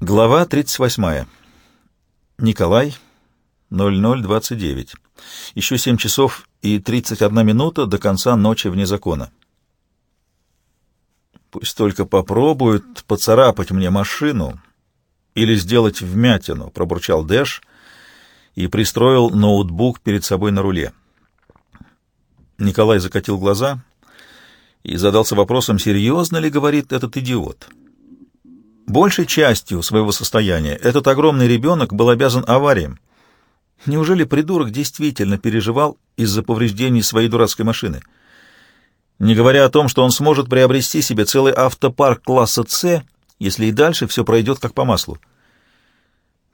Глава 38. Николай, 0029. Еще 7 часов и 31 минута до конца ночи вне закона. Пусть только попробуют поцарапать мне машину или сделать вмятину, пробурчал Дэш и пристроил ноутбук перед собой на руле. Николай закатил глаза и задался вопросом, серьезно ли говорит этот идиот. Большей частью своего состояния этот огромный ребенок был обязан авариям. Неужели придурок действительно переживал из-за повреждений своей дурацкой машины? Не говоря о том, что он сможет приобрести себе целый автопарк класса «С», если и дальше все пройдет как по маслу.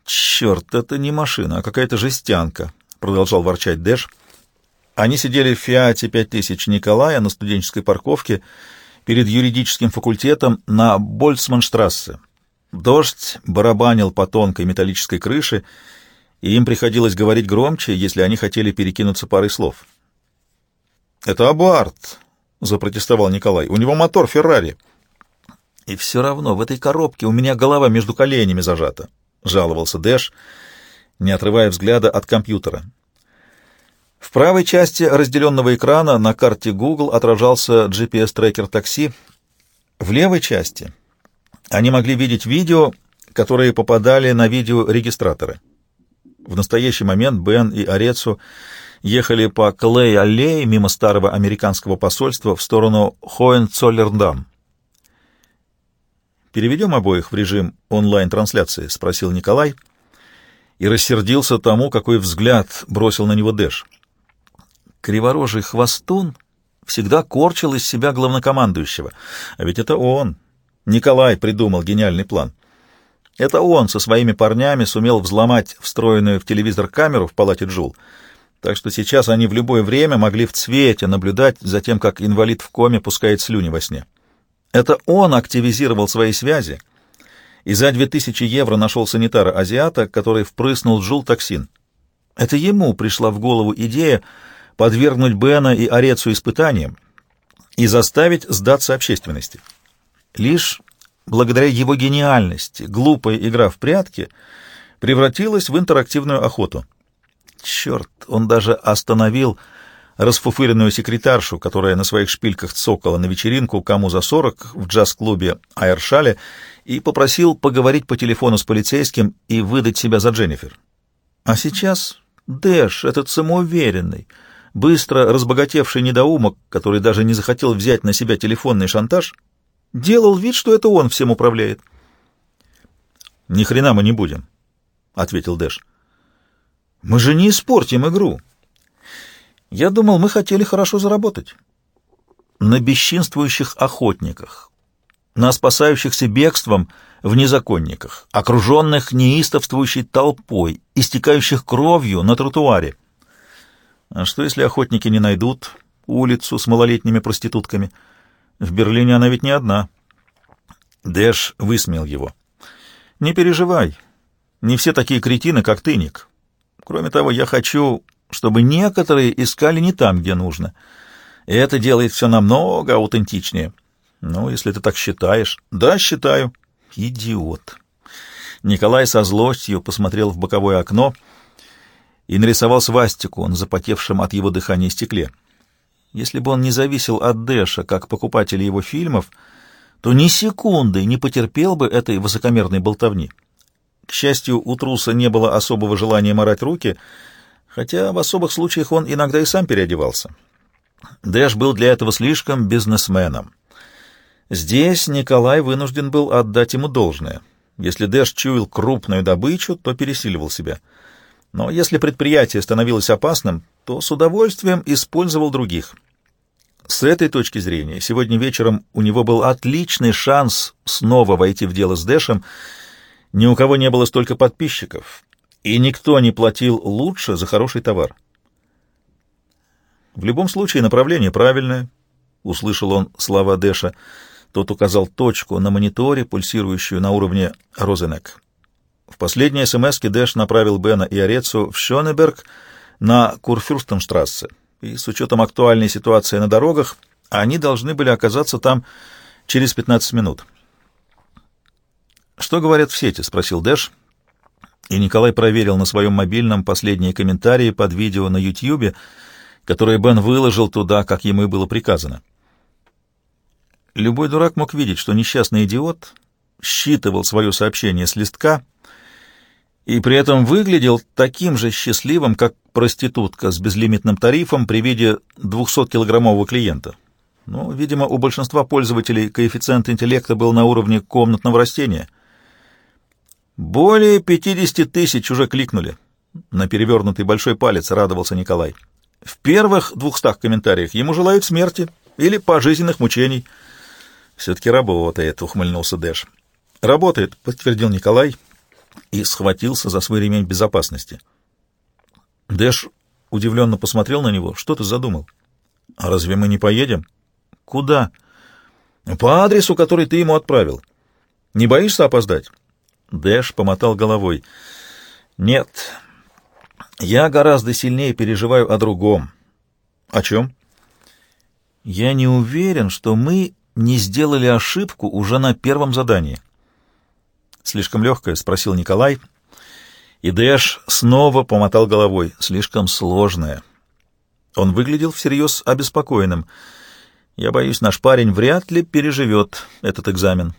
«Черт, это не машина, а какая-то жестянка», — продолжал ворчать Дэш. Они сидели в «Фиате 5000» Николая на студенческой парковке, — перед юридическим факультетом на Больцманштрассе. Дождь барабанил по тонкой металлической крыше, и им приходилось говорить громче, если они хотели перекинуться парой слов. «Это Абарт», — запротестовал Николай. «У него мотор Феррари». «И все равно в этой коробке у меня голова между коленями зажата», — жаловался Дэш, не отрывая взгляда от компьютера. В правой части разделенного экрана на карте Google отражался GPS-трекер такси. В левой части они могли видеть видео, которые попадали на видеорегистраторы. В настоящий момент Бен и Орецу ехали по Клей-аллее мимо старого американского посольства в сторону Хоенцоллердам. «Переведем обоих в режим онлайн-трансляции?» — спросил Николай и рассердился тому, какой взгляд бросил на него Дэш. Криворожий хвостун всегда корчил из себя главнокомандующего. А ведь это он, Николай, придумал гениальный план. Это он со своими парнями сумел взломать встроенную в телевизор камеру в палате Джул, так что сейчас они в любое время могли в цвете наблюдать за тем, как инвалид в коме пускает слюни во сне. Это он активизировал свои связи, и за 2000 евро нашел санитара-азиата, который впрыснул Джул токсин. Это ему пришла в голову идея подвергнуть Бена и Орецу испытаниям и заставить сдаться общественности. Лишь благодаря его гениальности глупая игра в прятки превратилась в интерактивную охоту. Черт, он даже остановил расфуфыренную секретаршу, которая на своих шпильках цокала на вечеринку кому за сорок в джаз-клубе Айршале, и попросил поговорить по телефону с полицейским и выдать себя за Дженнифер. А сейчас Дэш, этот самоуверенный, быстро разбогатевший недоумок, который даже не захотел взять на себя телефонный шантаж, делал вид, что это он всем управляет. «Ни хрена мы не будем», — ответил Дэш. «Мы же не испортим игру. Я думал, мы хотели хорошо заработать. На бесчинствующих охотниках, на спасающихся бегством в незаконниках, окруженных неистовствующей толпой, истекающих кровью на тротуаре. А что, если охотники не найдут улицу с малолетними проститутками? В Берлине она ведь не одна. Дэш высмеял его. «Не переживай. Не все такие кретины, как ты, Ник. Кроме того, я хочу, чтобы некоторые искали не там, где нужно. И это делает все намного аутентичнее. Ну, если ты так считаешь. Да, считаю. Идиот». Николай со злостью посмотрел в боковое окно — и нарисовал свастику на запотевшем от его дыхания стекле. Если бы он не зависел от Дэша, как покупателя его фильмов, то ни секунды не потерпел бы этой высокомерной болтовни. К счастью, у труса не было особого желания морать руки, хотя в особых случаях он иногда и сам переодевался. Дэш был для этого слишком бизнесменом. Здесь Николай вынужден был отдать ему должное. Если Дэш чуял крупную добычу, то пересиливал себя — но если предприятие становилось опасным, то с удовольствием использовал других. С этой точки зрения, сегодня вечером у него был отличный шанс снова войти в дело с Дэшем. Ни у кого не было столько подписчиков, и никто не платил лучше за хороший товар. В любом случае направление правильное, — услышал он слова Дэша. Тот указал точку на мониторе, пульсирующую на уровне Розенек. В последней смс Дэш направил Бена и Орецу в Шонеберг на Курфюрстенштрассе, и с учетом актуальной ситуации на дорогах они должны были оказаться там через 15 минут. «Что говорят в сети?» — спросил Дэш. И Николай проверил на своем мобильном последние комментарии под видео на Ютьюбе, которое Бен выложил туда, как ему и было приказано. Любой дурак мог видеть, что несчастный идиот считывал свое сообщение с листка и при этом выглядел таким же счастливым, как проститутка с безлимитным тарифом при виде 200-килограммового клиента. Но, видимо, у большинства пользователей коэффициент интеллекта был на уровне комнатного растения. «Более 50 тысяч уже кликнули». На перевернутый большой палец радовался Николай. В первых двухстах комментариях ему желают смерти или пожизненных мучений. «Все-таки работает», — ухмыльнулся Дэш. «Работает», — подтвердил Николай и схватился за свой ремень безопасности. Дэш удивленно посмотрел на него. «Что ты задумал?» «А разве мы не поедем?» «Куда?» «По адресу, который ты ему отправил. Не боишься опоздать?» Дэш помотал головой. «Нет, я гораздо сильнее переживаю о другом». «О чем?» «Я не уверен, что мы не сделали ошибку уже на первом задании». «Слишком легкое?» — спросил Николай. И Дэш снова помотал головой. «Слишком сложное». Он выглядел всерьез обеспокоенным. «Я боюсь, наш парень вряд ли переживет этот экзамен».